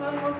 Ja.